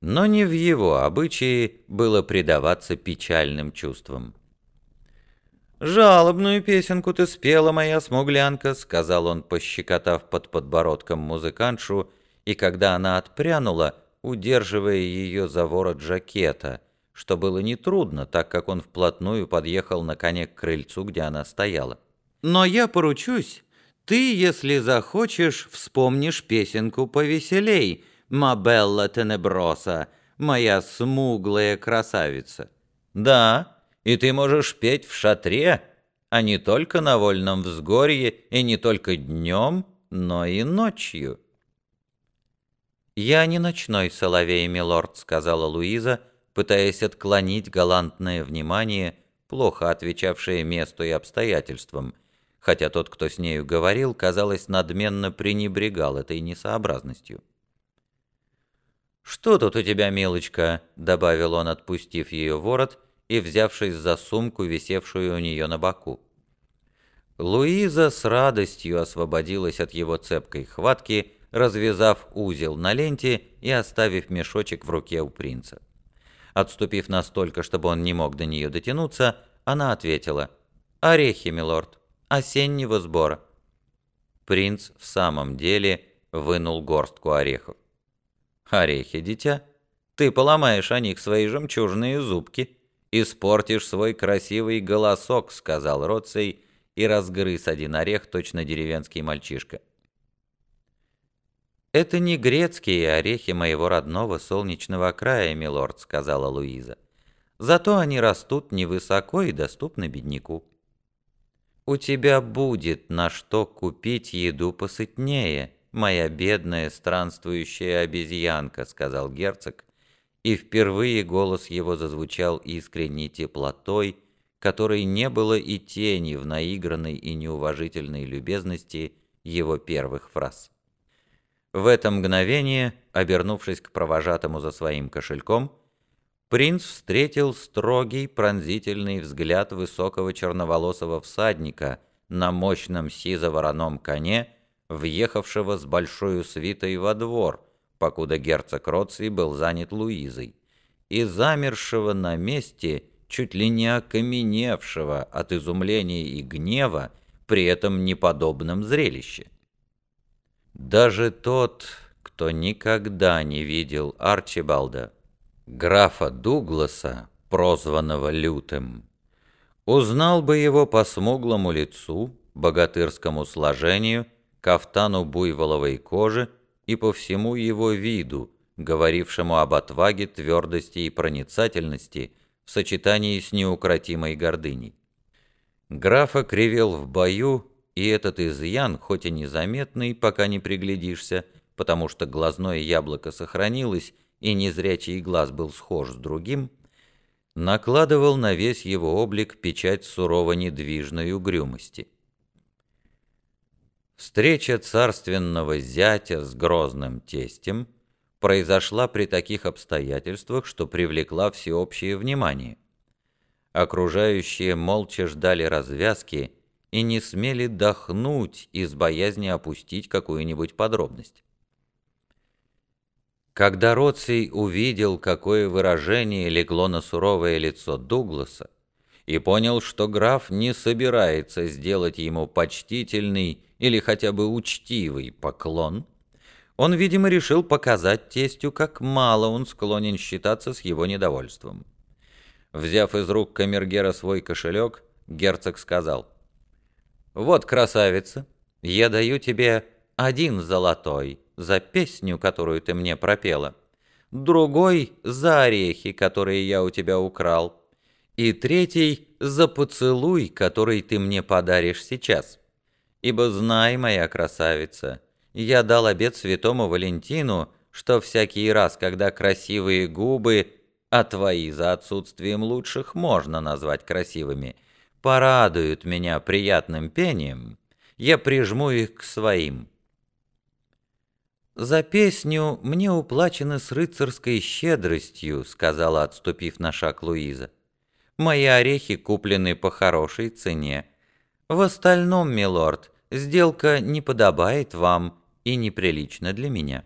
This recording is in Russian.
Но не в его обычае было предаваться печальным чувствам. «Жалобную песенку ты спела, моя смуглянка», — сказал он, пощекотав под подбородком музыкантшу, и когда она отпрянула, удерживая ее за ворот жакета, что было нетрудно, так как он вплотную подъехал на коне к крыльцу, где она стояла. «Но я поручусь, ты, если захочешь, вспомнишь песенку повеселей, «Мабелла Тенеброса», моя смуглая красавица. Да, и ты можешь петь в шатре, а не только на вольном взгорье, и не только днем, но и ночью. «Я не ночной соловей, милорд», — сказала Луиза, пытаясь отклонить галантное внимание, плохо отвечавшее месту и обстоятельствам, хотя тот, кто с нею говорил, казалось, надменно пренебрегал этой несообразностью. «Что тут у тебя, милочка?» — добавил он, отпустив ее ворот и взявшись за сумку, висевшую у нее на боку. Луиза с радостью освободилась от его цепкой хватки, развязав узел на ленте и оставив мешочек в руке у принца. Отступив настолько, чтобы он не мог до нее дотянуться, она ответила «Орехи, милорд, осеннего сбора». Принц в самом деле вынул горстку орехов. «Орехи, дитя, ты поломаешь о них свои жемчужные зубки, испортишь свой красивый голосок», — сказал Роций и разгрыз один орех, точно деревенский мальчишка. «Это не грецкие орехи моего родного солнечного края, милорд», — сказала Луиза. «Зато они растут невысоко и доступны бедняку». «У тебя будет на что купить еду посытнее», «Моя бедная странствующая обезьянка», — сказал герцог, и впервые голос его зазвучал искренней теплотой, которой не было и тени в наигранной и неуважительной любезности его первых фраз. В это мгновение, обернувшись к провожатому за своим кошельком, принц встретил строгий пронзительный взгляд высокого черноволосого всадника на мощном сизо-вороном коне, въехавшего с большой свитой во двор, покуда герцог Роций был занят Луизой, и замершего на месте, чуть ли не окаменевшего от изумления и гнева при этом неподобном зрелище. Даже тот, кто никогда не видел Арчибалда, графа Дугласа, прозванного Лютым, узнал бы его по смуглому лицу, богатырскому сложению – кафтану буйволовой кожи и по всему его виду, говорившему об отваге, твердости и проницательности в сочетании с неукротимой гордыней. Графа кривел в бою, и этот изъян, хоть и незаметный, пока не приглядишься, потому что глазное яблоко сохранилось, и незрячий глаз был схож с другим, накладывал на весь его облик печать сурово недвижной угрюмости. Встреча царственного зятя с грозным тестем произошла при таких обстоятельствах, что привлекла всеобщее внимание. Окружающие молча ждали развязки и не смели дохнуть из боязни опустить какую-нибудь подробность. Когда Роций увидел, какое выражение легло на суровое лицо Дугласа, и понял, что граф не собирается сделать ему почтительный или хотя бы учтивый поклон, он, видимо, решил показать тестю, как мало он склонен считаться с его недовольством. Взяв из рук камергера свой кошелек, герцог сказал, «Вот, красавица, я даю тебе один золотой за песню, которую ты мне пропела, другой за орехи, которые я у тебя украл, и третий за поцелуй, который ты мне подаришь сейчас». Ибо знай, моя красавица, я дал обет святому Валентину, что всякий раз, когда красивые губы, а твои за отсутствием лучших можно назвать красивыми, порадуют меня приятным пением, я прижму их к своим. «За песню мне уплачено с рыцарской щедростью», — сказала, отступив на шаг Луиза. «Мои орехи куплены по хорошей цене. В остальном, милорд, сделка не подобает вам и неприлична для меня».